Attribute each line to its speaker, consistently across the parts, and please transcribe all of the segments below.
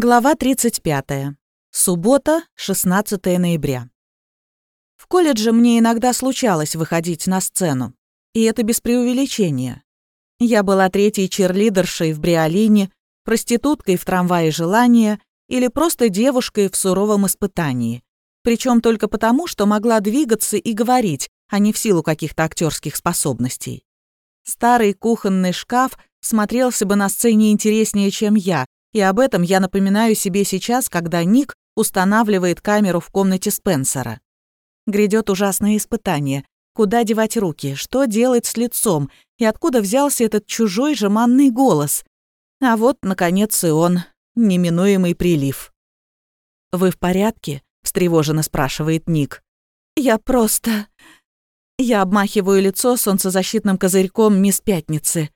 Speaker 1: Глава 35. Суббота, 16 ноября. В колледже мне иногда случалось выходить на сцену. И это без преувеличения. Я была третьей черлидершей в Бриолине, проституткой в трамвае желания или просто девушкой в суровом испытании. Причем только потому, что могла двигаться и говорить, а не в силу каких-то актерских способностей. Старый кухонный шкаф смотрелся бы на сцене интереснее, чем я, и об этом я напоминаю себе сейчас, когда Ник устанавливает камеру в комнате Спенсера. Грядет ужасное испытание. Куда девать руки? Что делать с лицом? И откуда взялся этот чужой жеманный голос? А вот, наконец, и он. Неминуемый прилив. «Вы в порядке?» — встревоженно спрашивает Ник. «Я просто...» Я обмахиваю лицо солнцезащитным козырьком мисс Пятницы.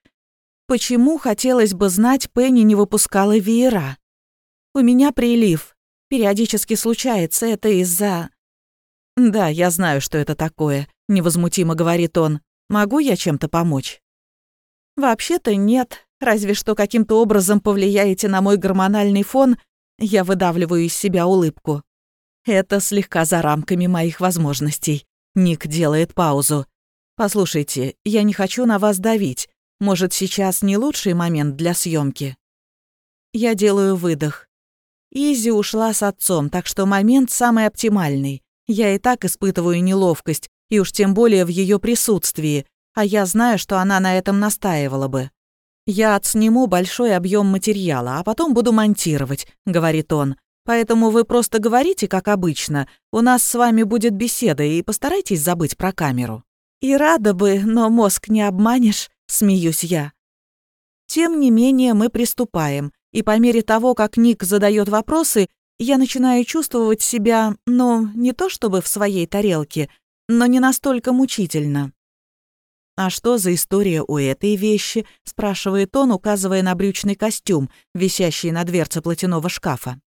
Speaker 1: Почему, хотелось бы знать, Пенни не выпускала веера? У меня прилив. Периодически случается это из-за... «Да, я знаю, что это такое», — невозмутимо говорит он. «Могу я чем-то помочь?» «Вообще-то нет. Разве что каким-то образом повлияете на мой гормональный фон, я выдавливаю из себя улыбку. Это слегка за рамками моих возможностей. Ник делает паузу. «Послушайте, я не хочу на вас давить. Может, сейчас не лучший момент для съемки? Я делаю выдох. Изи ушла с отцом, так что момент самый оптимальный. Я и так испытываю неловкость, и уж тем более в ее присутствии, а я знаю, что она на этом настаивала бы. «Я отсниму большой объем материала, а потом буду монтировать», — говорит он. «Поэтому вы просто говорите, как обычно. У нас с вами будет беседа, и постарайтесь забыть про камеру». «И рада бы, но мозг не обманешь», смеюсь я. Тем не менее, мы приступаем, и по мере того, как Ник задает вопросы, я начинаю чувствовать себя, ну, не то чтобы в своей тарелке, но не настолько мучительно. «А что за история у этой вещи?» — спрашивает он, указывая на брючный костюм, висящий на дверце платяного шкафа.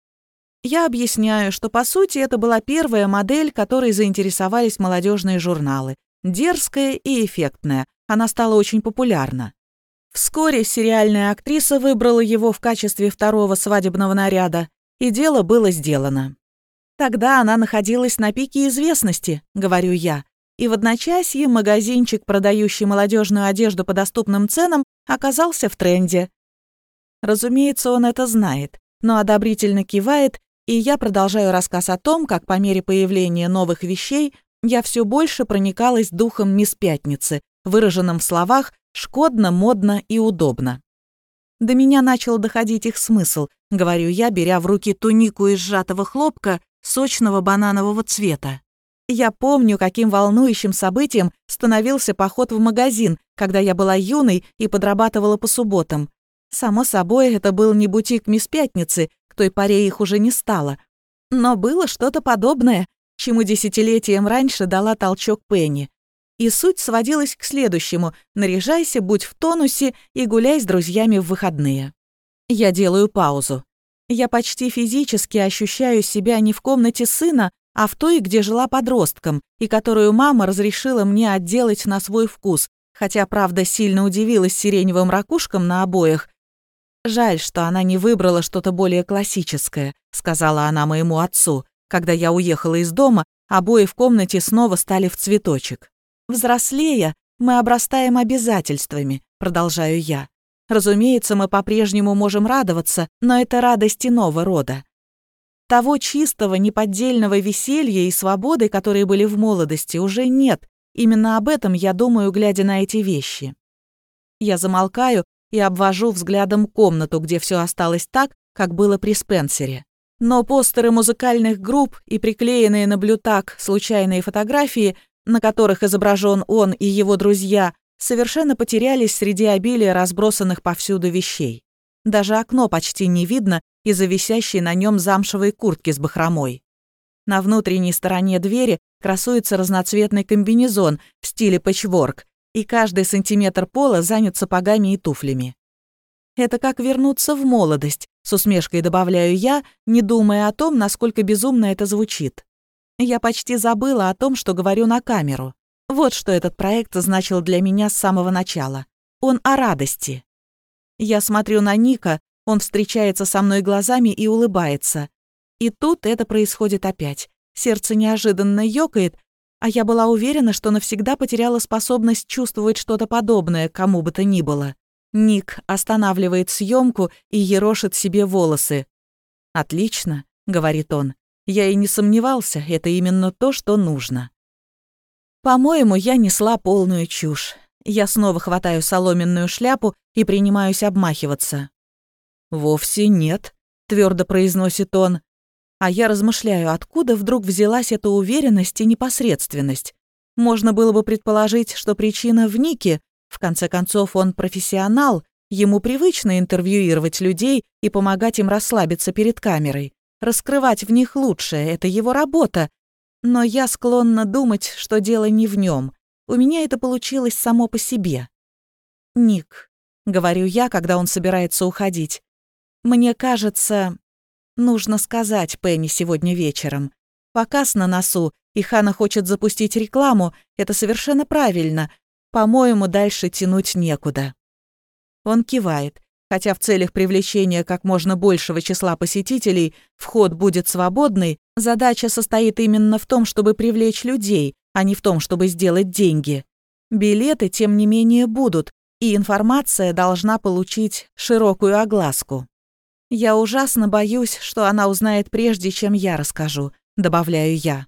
Speaker 1: Я объясняю, что по сути это была первая модель, которой заинтересовались молодежные журналы. Дерзкая и эффектная, она стала очень популярна. Вскоре сериальная актриса выбрала его в качестве второго свадебного наряда, и дело было сделано. Тогда она находилась на пике известности, говорю я, и в одночасье магазинчик, продающий молодежную одежду по доступным ценам, оказался в тренде. Разумеется, он это знает, но одобрительно кивает, и я продолжаю рассказ о том, как по мере появления новых вещей я все больше проникалась духом мисс Пятницы, выраженном в словах «шкодно», «модно» и «удобно». До меня начал доходить их смысл, говорю я, беря в руки тунику из сжатого хлопка сочного бананового цвета. Я помню, каким волнующим событием становился поход в магазин, когда я была юной и подрабатывала по субботам. Само собой, это был не бутик Мисс Пятницы, к той поре их уже не стало. Но было что-то подобное, чему десятилетием раньше дала толчок Пенни. И суть сводилась к следующему «наряжайся, будь в тонусе и гуляй с друзьями в выходные». Я делаю паузу. Я почти физически ощущаю себя не в комнате сына, а в той, где жила подростком, и которую мама разрешила мне отделать на свой вкус, хотя, правда, сильно удивилась сиреневым ракушкам на обоях. «Жаль, что она не выбрала что-то более классическое», — сказала она моему отцу. Когда я уехала из дома, обои в комнате снова стали в цветочек. Взрослея, мы обрастаем обязательствами, продолжаю я. Разумеется, мы по-прежнему можем радоваться, но это радость иного рода. Того чистого, неподдельного веселья и свободы, которые были в молодости, уже нет. Именно об этом я думаю, глядя на эти вещи. Я замолкаю и обвожу взглядом комнату, где все осталось так, как было при Спенсере. Но постеры музыкальных групп и приклеенные на блютак случайные фотографии на которых изображен он и его друзья, совершенно потерялись среди обилия разбросанных повсюду вещей. Даже окно почти не видно из-за висящей на нем замшевой куртки с бахромой. На внутренней стороне двери красуется разноцветный комбинезон в стиле пэтчворк, и каждый сантиметр пола занят сапогами и туфлями. Это как вернуться в молодость, с усмешкой добавляю я, не думая о том, насколько безумно это звучит. Я почти забыла о том, что говорю на камеру. Вот что этот проект значил для меня с самого начала. Он о радости. Я смотрю на Ника, Он встречается со мной глазами и улыбается. И тут это происходит опять. Сердце неожиданно ёкает, а я была уверена, что навсегда потеряла способность чувствовать что-то подобное кому бы то ни было. Ник останавливает съемку и ерошит себе волосы. «Отлично», — говорит он. «Я и не сомневался, это именно то, что нужно». По-моему, я несла полную чушь. Я снова хватаю соломенную шляпу и принимаюсь обмахиваться. «Вовсе нет», — твердо произносит он. А я размышляю, откуда вдруг взялась эта уверенность и непосредственность. Можно было бы предположить, что причина в Нике. В конце концов, он профессионал, ему привычно интервьюировать людей и помогать им расслабиться перед камерой. Раскрывать в них лучшее — это его работа. Но я склонна думать, что дело не в нем. У меня это получилось само по себе. «Ник», — говорю я, когда он собирается уходить, — «мне кажется, Нужно сказать Пенни сегодня вечером. Показ на носу, и Хана хочет запустить рекламу, это совершенно правильно. По-моему, дальше тянуть некуда. Он кивает. Хотя в целях привлечения как можно большего числа посетителей вход будет свободный, задача состоит именно в том, чтобы привлечь людей, а не в том, чтобы сделать деньги. Билеты, тем не менее, будут, и информация должна получить широкую огласку. «Я ужасно боюсь, что она узнает прежде, чем я расскажу», — добавляю я.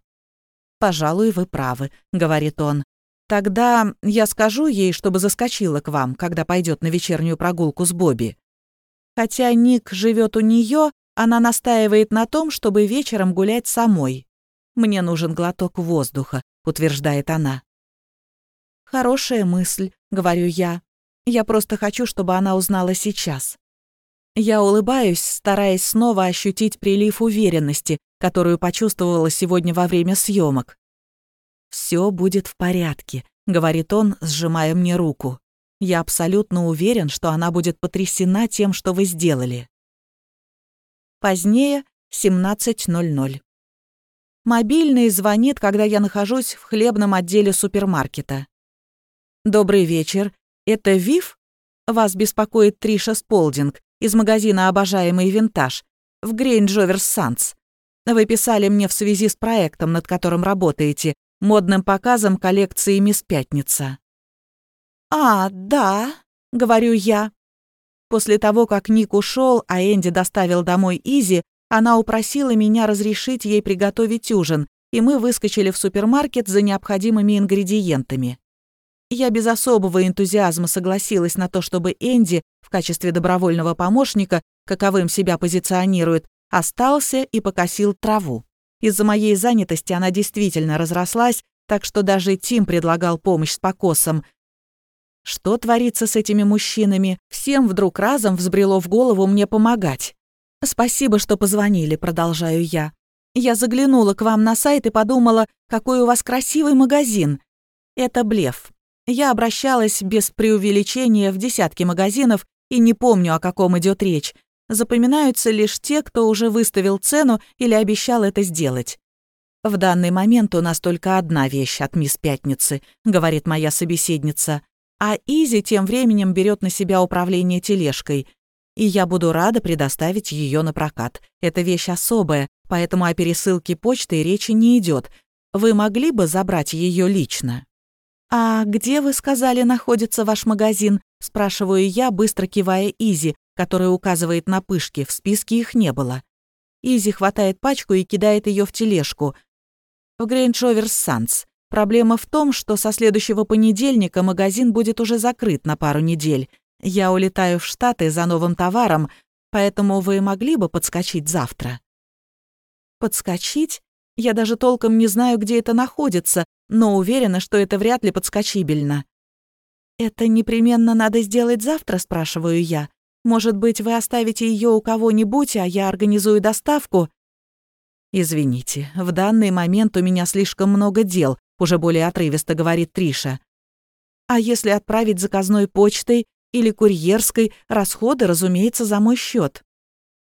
Speaker 1: «Пожалуй, вы правы», — говорит он. «Тогда я скажу ей, чтобы заскочила к вам, когда пойдет на вечернюю прогулку с Бобби». Хотя Ник живет у нее, она настаивает на том, чтобы вечером гулять самой. «Мне нужен глоток воздуха», — утверждает она. «Хорошая мысль», — говорю я. «Я просто хочу, чтобы она узнала сейчас». Я улыбаюсь, стараясь снова ощутить прилив уверенности, которую почувствовала сегодня во время съемок. «Все будет в порядке», — говорит он, сжимая мне руку. «Я абсолютно уверен, что она будет потрясена тем, что вы сделали». Позднее, 17.00. Мобильный звонит, когда я нахожусь в хлебном отделе супермаркета. «Добрый вечер. Это Вив? Вас беспокоит Триша Сполдинг из магазина «Обожаемый винтаж» в Грейндж-овер-Сэндс. Вы писали мне в связи с проектом, над которым работаете, модным показом коллекции «Мисс Пятница». «А, да», — говорю я. После того, как Ник ушел, а Энди доставил домой Изи, она упросила меня разрешить ей приготовить ужин, и мы выскочили в супермаркет за необходимыми ингредиентами. Я без особого энтузиазма согласилась на то, чтобы Энди в качестве добровольного помощника, каковым себя позиционирует, остался и покосил траву. Из-за моей занятости она действительно разрослась, так что даже Тим предлагал помощь с покосом. Что творится с этими мужчинами? Всем вдруг разом взбрело в голову мне помогать. «Спасибо, что позвонили», — продолжаю я. «Я заглянула к вам на сайт и подумала, какой у вас красивый магазин. Это блеф. Я обращалась без преувеличения в десятки магазинов и не помню, о каком идет речь. Запоминаются лишь те, кто уже выставил цену или обещал это сделать. «В данный момент у нас только одна вещь от мисс Пятницы», — говорит моя собеседница. А Изи тем временем берет на себя управление тележкой. И я буду рада предоставить ее на прокат. Эта вещь особая, поэтому о пересылке почтой речи не идет. Вы могли бы забрать ее лично? «А где, вы сказали, находится ваш магазин?» – спрашиваю я, быстро кивая Изи, которая указывает на пышки, в списке их не было. Изи хватает пачку и кидает ее в тележку. В Грейндж-овер-Сэндс. Проблема в том, что со следующего понедельника магазин будет уже закрыт на пару недель. Я улетаю в Штаты за новым товаром, поэтому вы могли бы подскочить завтра. Подскочить? Я даже толком не знаю, где это находится, но уверена, что это вряд ли подскочибельно. «Это непременно надо сделать завтра?» – спрашиваю я. «Может быть, вы оставите ее у кого-нибудь, а я организую доставку?» «Извините, в данный момент у меня слишком много дел», – уже более отрывисто говорит Триша. «А если отправить заказной почтой или курьерской, расходы, разумеется, за мой счет.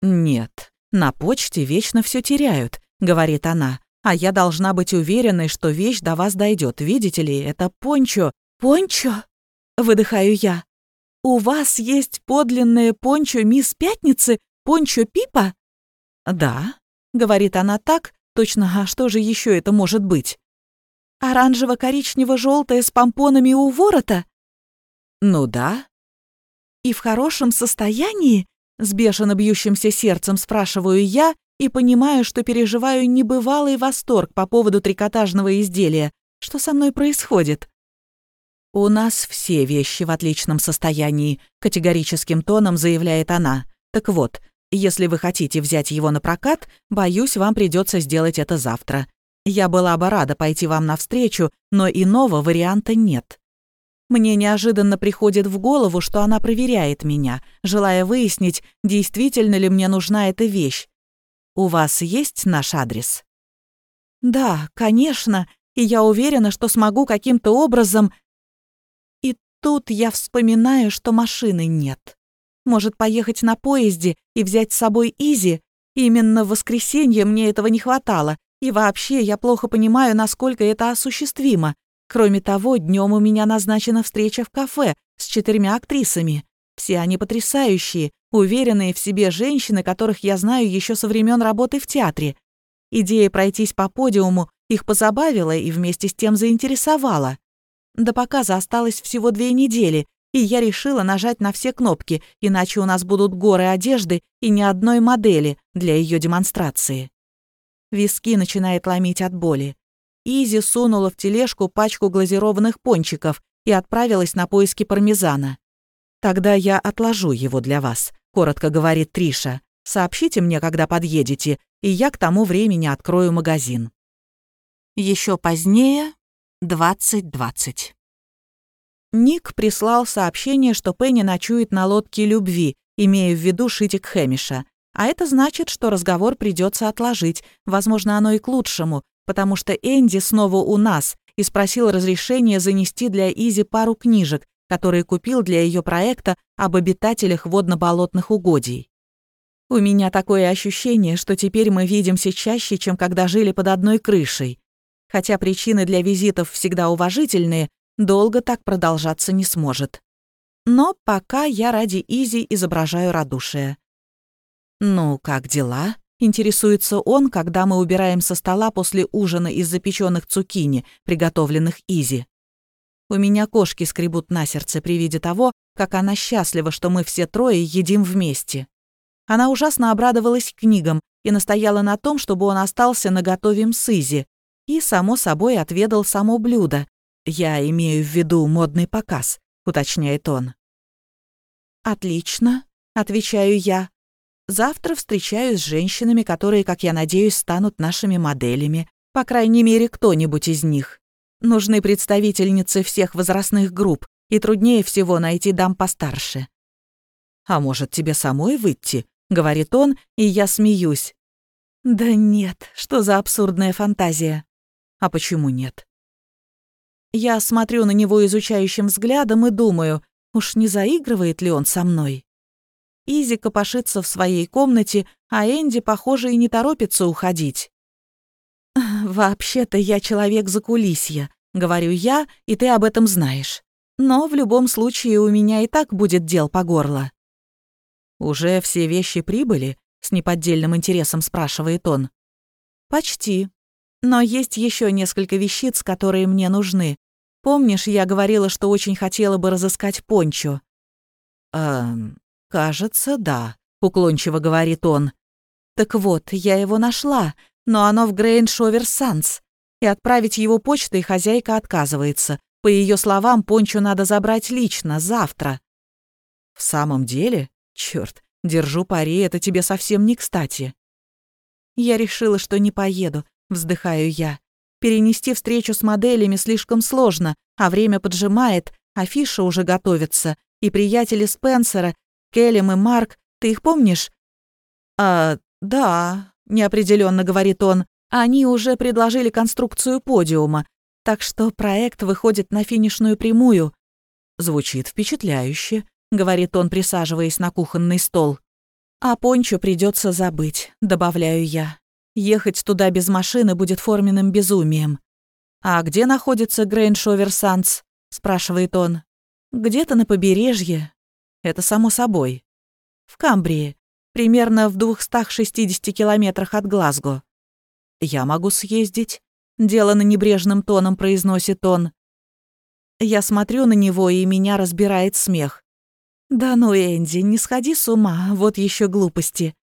Speaker 1: «Нет, на почте вечно все теряют. — говорит она. «А я должна быть уверенной, что вещь до вас дойдет. Видите ли, это пончо». «Пончо?» — выдыхаю я. «У вас есть подлинное пончо мисс Пятницы, пончо Пипа?» «Да», — говорит она так, точно, а что же еще это может быть? «Оранжево-коричнево-желтое с помпонами у ворота?» «Ну да». «И в хорошем состоянии?» С бешено бьющимся сердцем спрашиваю я и понимаю, что переживаю небывалый восторг по поводу трикотажного изделия. Что со мной происходит? «У нас все вещи в отличном состоянии», — категорическим тоном заявляет она. «Так вот, если вы хотите взять его на прокат, боюсь, вам придется сделать это завтра. Я была бы рада пойти вам навстречу, но иного варианта нет. Мне неожиданно приходит в голову, что она проверяет меня, желая выяснить, действительно ли мне нужна эта вещь. «У вас есть наш адрес?» «Да, конечно, и я уверена, что смогу каким-то образом...» Тут я вспоминаю, что машины нет. Может, поехать на поезде и взять с собой Изи? Именно в воскресенье мне этого не хватало, и вообще я плохо понимаю, насколько это осуществимо. Кроме того, днем у меня назначена встреча в кафе с четырьмя актрисами. Все они потрясающие, уверенные в себе женщины, которых я знаю еще со времен работы в театре. Идея пройтись по подиуму их позабавила и вместе с тем заинтересовала. До показа осталось всего две недели, и я решила нажать на все кнопки, иначе у нас будут горы одежды и ни одной модели для ее демонстрации. Виски начинает ломить от боли. Изи сунула в тележку пачку глазированных пончиков и отправилась на поиски пармезана. «Тогда я отложу его для вас», — коротко говорит Триша. «Сообщите мне, когда подъедете, и я к тому времени открою магазин». Еще позднее, 2020. Ник прислал сообщение, что Пенни ночует на лодке любви, имея в виду Шитик Хэмиша. А это значит, что разговор придется отложить. Возможно, оно и к лучшему, потому что Энди снова у нас и спросил разрешения занести для Изи пару книжек, которые купил для ее проекта об обитателях водно-болотных угодий. У меня такое ощущение, что теперь мы видимся чаще, чем когда жили под одной крышей. Хотя причины для визитов всегда уважительные, долго так продолжаться не сможет. Но пока я ради Изи изображаю радушие. «Ну, как дела?» Интересуется он, когда мы убираем со стола после ужина из запеченных цукини, приготовленных Изи. У меня кошки скребут на сердце при виде того, как она счастлива, что мы все трое едим вместе. Она ужасно обрадовалась книгам и настояла на том, чтобы он остался на готове с Изи. И, само собой, отведал само блюдо. «Я имею в виду модный показ», — уточняет он. «Отлично», — отвечаю я. Завтра встречаюсь с женщинами, которые, как я надеюсь, станут нашими моделями. По крайней мере, кто-нибудь из них. Нужны представительницы всех возрастных групп, и труднее всего найти дам постарше. «А может, тебе самой выйти?» — говорит он, и я смеюсь. «Да нет, что за абсурдная фантазия?» «А почему нет?» Я смотрю на него изучающим взглядом и думаю, уж не заигрывает ли он со мной? Изи копошится в своей комнате, а Энди, похоже, и не торопится уходить. «Вообще-то я человек закулисья», — говорю я, и ты об этом знаешь. Но в любом случае у меня и так будет дел по горло. «Уже все вещи прибыли?» — с неподдельным интересом спрашивает он. «Почти. Но есть еще несколько вещиц, которые мне нужны. Помнишь, я говорила, что очень хотела бы разыскать пончо?» «Эм, «Кажется, да», — уклончиво говорит он. «Так вот, я его нашла, но оно в Грейндж-овер-Сэндс. И отправить его почтой хозяйка отказывается. По ее словам, пончо надо забрать лично, завтра». «В самом деле? Черт, держу пари, это тебе совсем не кстати». «Я решила, что не поеду», — вздыхаю я. «Перенести встречу с моделями слишком сложно, а время поджимает, афиша уже готовится, и приятели Спенсера Келлим и Марк, ты их помнишь?» «А, да», — неопределенно говорит он. «Они уже предложили конструкцию подиума, так что проект выходит на финишную прямую». «Звучит впечатляюще», — говорит он, присаживаясь на кухонный стол. «А пончо придется забыть», — добавляю я. «Ехать туда без машины будет форменным безумием». «А где находится Грейндж-овер-Сэндс?» — спрашивает он. «Где-то на побережье, Это само собой. В Камбрии, примерно в 260 километрах от Глазго. Я могу съездить, деланно небрежным тоном произносит он. Я смотрю на него, и меня разбирает смех. «Да ну, Энди, не сходи с ума, вот еще глупости».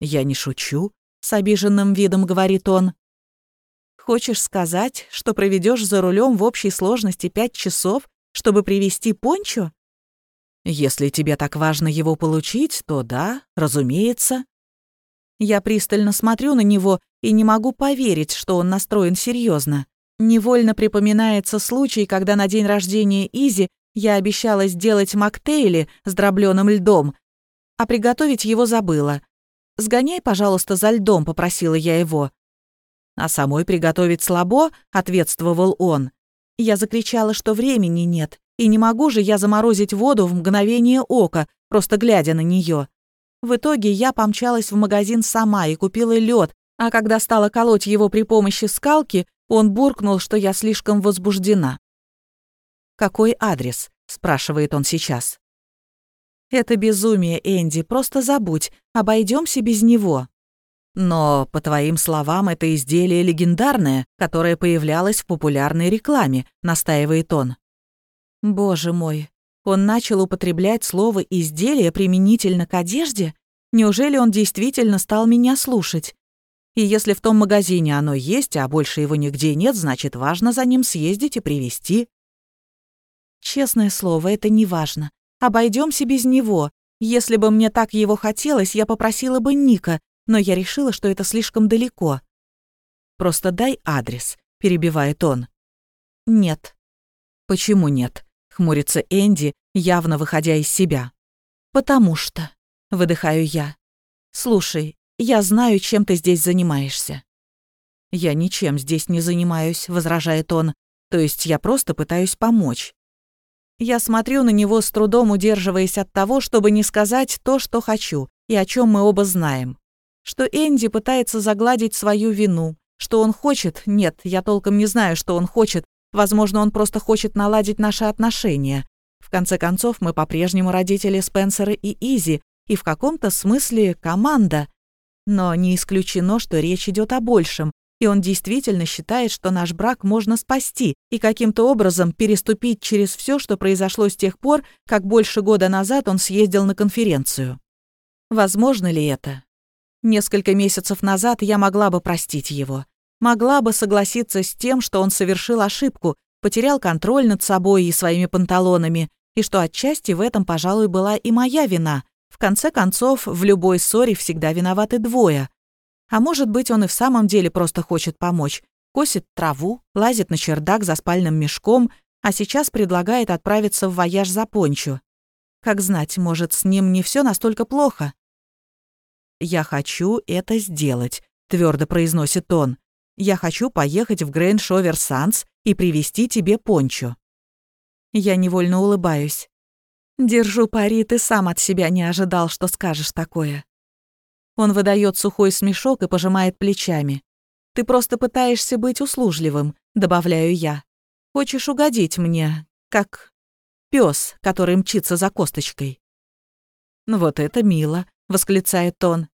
Speaker 1: «Я не шучу», — с обиженным видом говорит он. «Хочешь сказать, что проведешь за рулем в общей сложности пять часов, чтобы привезти пончо?» «Если тебе так важно его получить, то да, разумеется». Я пристально смотрю на него и не могу поверить, что он настроен серьезно. Невольно припоминается случай, когда на день рождения Изи я обещала сделать моктейли с дробленым льдом, а приготовить его забыла. «Сгоняй, пожалуйста, за льдом», — попросила я его. «А самой приготовить слабо?» — ответствовал он. Я закричала, что времени нет, и не могу же я заморозить воду в мгновение ока, просто глядя на нее. В итоге я помчалась в магазин сама и купила лед, а когда стала колоть его при помощи скалки, он буркнул, что я слишком возбуждена. «Какой адрес?» — спрашивает он сейчас. «Это безумие, Энди, просто забудь, обойдемся без него». «Но, по твоим словам, это изделие легендарное, которое появлялось в популярной рекламе», — настаивает он. «Боже мой, он начал употреблять слово «изделие» применительно к одежде? Неужели он действительно стал меня слушать? И если в том магазине оно есть, а больше его нигде нет, значит, важно за ним съездить и привезти. Честное слово, это не важно. Обойдемся без него. Если бы мне так его хотелось, я попросила бы Ника, но я решила, что это слишком далеко. «Просто дай адрес», — перебивает он. «Нет». «Почему нет?» — хмурится Энди, явно выходя из себя. «Потому что...» — выдыхаю я. «Слушай, я знаю, чем ты здесь занимаешься». «Я ничем здесь не занимаюсь», — возражает он. «То есть я просто пытаюсь помочь. Я смотрю на него с трудом, удерживаясь от того, чтобы не сказать то, что хочу, и о чем мы оба знаем. Что Энди пытается загладить свою вину, что он хочет, нет, я толком не знаю, что он хочет, возможно, он просто хочет наладить наши отношения. В конце концов, мы по-прежнему родители Спенсера и Изи, и в каком-то смысле команда. Но не исключено, что речь идет о большем, и он действительно считает, что наш брак можно спасти и каким-то образом переступить через все, что произошло с тех пор, как больше года назад он съездил на конференцию. Возможно ли это? Несколько месяцев назад я могла бы простить его. Могла бы согласиться с тем, что он совершил ошибку, потерял контроль над собой и своими панталонами, и что отчасти в этом, пожалуй, была и моя вина. В конце концов, в любой ссоре всегда виноваты двое. А может быть, он и в самом деле просто хочет помочь. Косит траву, лазит на чердак за спальным мешком, а сейчас предлагает отправиться в вояж за пончо. Как знать, может, с ним не все настолько плохо. «Я хочу это сделать», — твердо произносит он. «Я хочу поехать в Грейндж-овер и привезти тебе пончо». Я невольно улыбаюсь. «Держу пари, ты сам от себя не ожидал, что скажешь такое». Он выдает сухой смешок и пожимает плечами. «Ты просто пытаешься быть услужливым», — добавляю я. «Хочешь угодить мне, как пес, который мчится за косточкой». «Ну вот это мило», — восклицает он.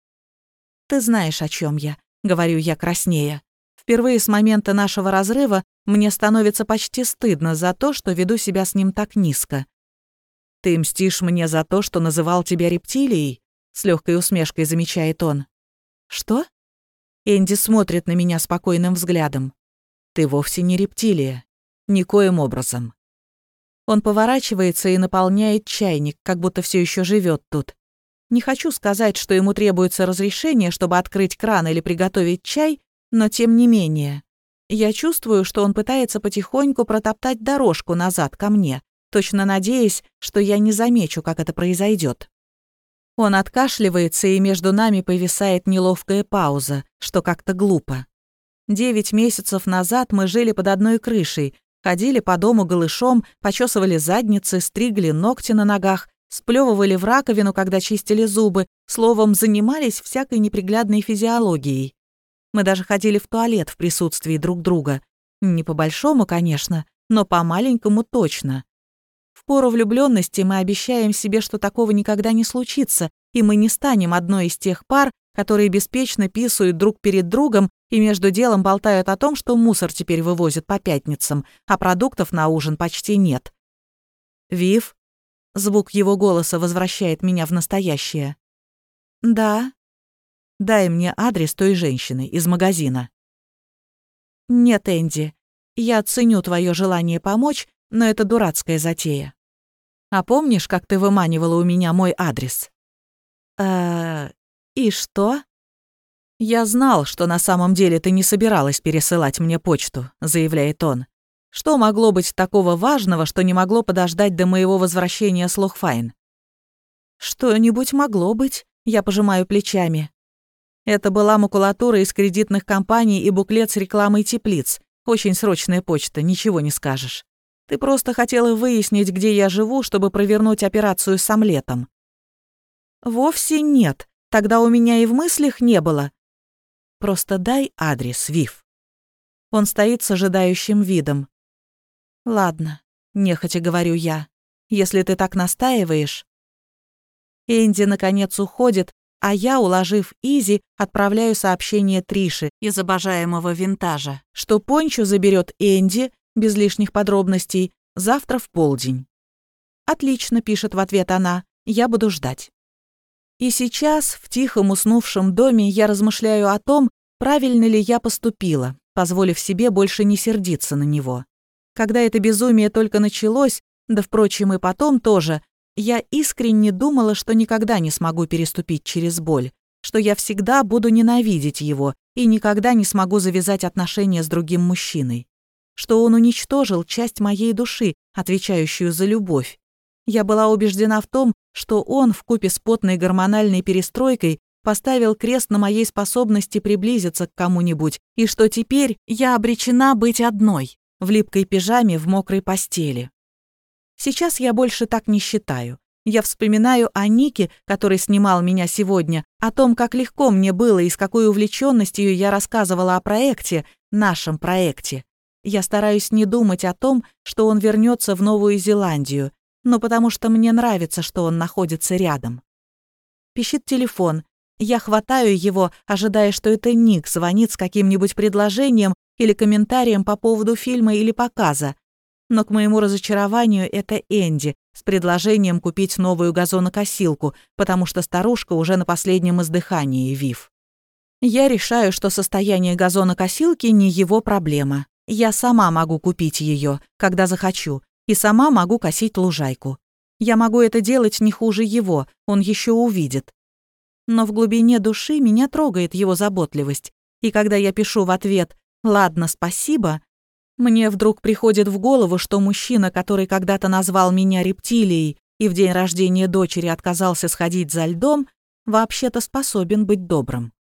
Speaker 1: «Ты знаешь, о чем я», — говорю я краснея. Впервые с момента нашего разрыва мне становится почти стыдно за то, что веду себя с ним так низко. «Ты мстишь мне за то, что называл тебя рептилией?» С легкой усмешкой замечает он. Что? Энди смотрит на меня спокойным взглядом. Ты вовсе не рептилия. Никоим образом. Он поворачивается и наполняет чайник, как будто все еще живет тут. Не хочу сказать, что ему требуется разрешение, чтобы открыть кран или приготовить чай, но тем не менее. Я чувствую, что он пытается потихоньку протоптать дорожку назад ко мне, точно надеясь, что я не замечу, как это произойдет. Он откашливается, и между нами повисает неловкая пауза, что как-то глупо. Девять месяцев назад мы жили под одной крышей, ходили по дому голышом, почесывали задницы, стригли ногти на ногах, сплевывали в раковину, когда чистили зубы, словом, занимались всякой неприглядной физиологией. Мы даже ходили в туалет в присутствии друг друга. Не по-большому, конечно, но по-маленькому точно пору влюбленности мы обещаем себе, что такого никогда не случится, и мы не станем одной из тех пар, которые беспечно писают друг перед другом и между делом болтают о том, что мусор теперь вывозят по пятницам, а продуктов на ужин почти нет. «Вив?» Звук его голоса возвращает меня в настоящее. «Да». «Дай мне адрес той женщины из магазина». «Нет, Энди, я ценю твое желание помочь, но это дурацкая затея. А помнишь, как ты выманивала у меня мой адрес?» «Э, и что?» «Я знал, что на самом деле ты не собиралась пересылать мне почту», — заявляет он. «Что могло быть такого важного, что не могло подождать до моего возвращения с Лохфайн?» «Что-нибудь могло быть», — я пожимаю плечами. Это была макулатура из кредитных компаний и буклет с рекламой теплиц. Очень срочная почта, ничего не скажешь. Ты просто хотела выяснить, где я живу, чтобы провернуть операцию с омлетом. Вовсе нет. Тогда у меня и в мыслях не было. Просто дай адрес, Вив. Он стоит с ожидающим видом. Ладно, нехотя говорю я. Если ты так настаиваешь. Энди наконец уходит, а я, уложив Изи, отправляю сообщение Трише из обожаемого винтажа, что Пончо заберет Энди, без лишних подробностей, завтра в полдень. «Отлично», — пишет в ответ она, — «я буду ждать». И сейчас, в тихом уснувшем доме, я размышляю о том, правильно ли я поступила, позволив себе больше не сердиться на него. Когда это безумие только началось, да, впрочем, и потом тоже, я искренне думала, что никогда не смогу переступить через боль, что я всегда буду ненавидеть его и никогда не смогу завязать отношения с другим мужчиной, что он уничтожил часть моей души, отвечающую за любовь, я была убеждена в том, что он, в купе с потной гормональной перестройкой, поставил крест на моей способности приблизиться к кому-нибудь, и что теперь я обречена быть одной, в липкой пижаме в мокрой постели. Сейчас я больше так не считаю. Я вспоминаю о Нике, который снимал меня сегодня, о том, как легко мне было и с какой увлеченностью я рассказывала о проекте, нашем проекте. Я стараюсь не думать о том, что он вернется в Новую Зеландию, но потому что мне нравится, что он находится рядом. Пищит телефон. Я хватаю его, ожидая, что это Ник звонит с каким-нибудь предложением или комментарием по поводу фильма или показа. Но к моему разочарованию это Энди с предложением купить новую газонокосилку, потому что старушка уже на последнем издыхании, Вив. Я решаю, что состояние газонокосилки не его проблема. Я сама могу купить ее, когда захочу, и сама могу косить лужайку. Я могу это делать не хуже его, он еще увидит. Но в глубине души меня трогает его заботливость, и когда я пишу в ответ «Ладно, спасибо», мне вдруг приходит в голову, что мужчина, который когда-то назвал меня рептилией и в день рождения дочери отказался сходить за льдом, вообще-то способен быть добрым.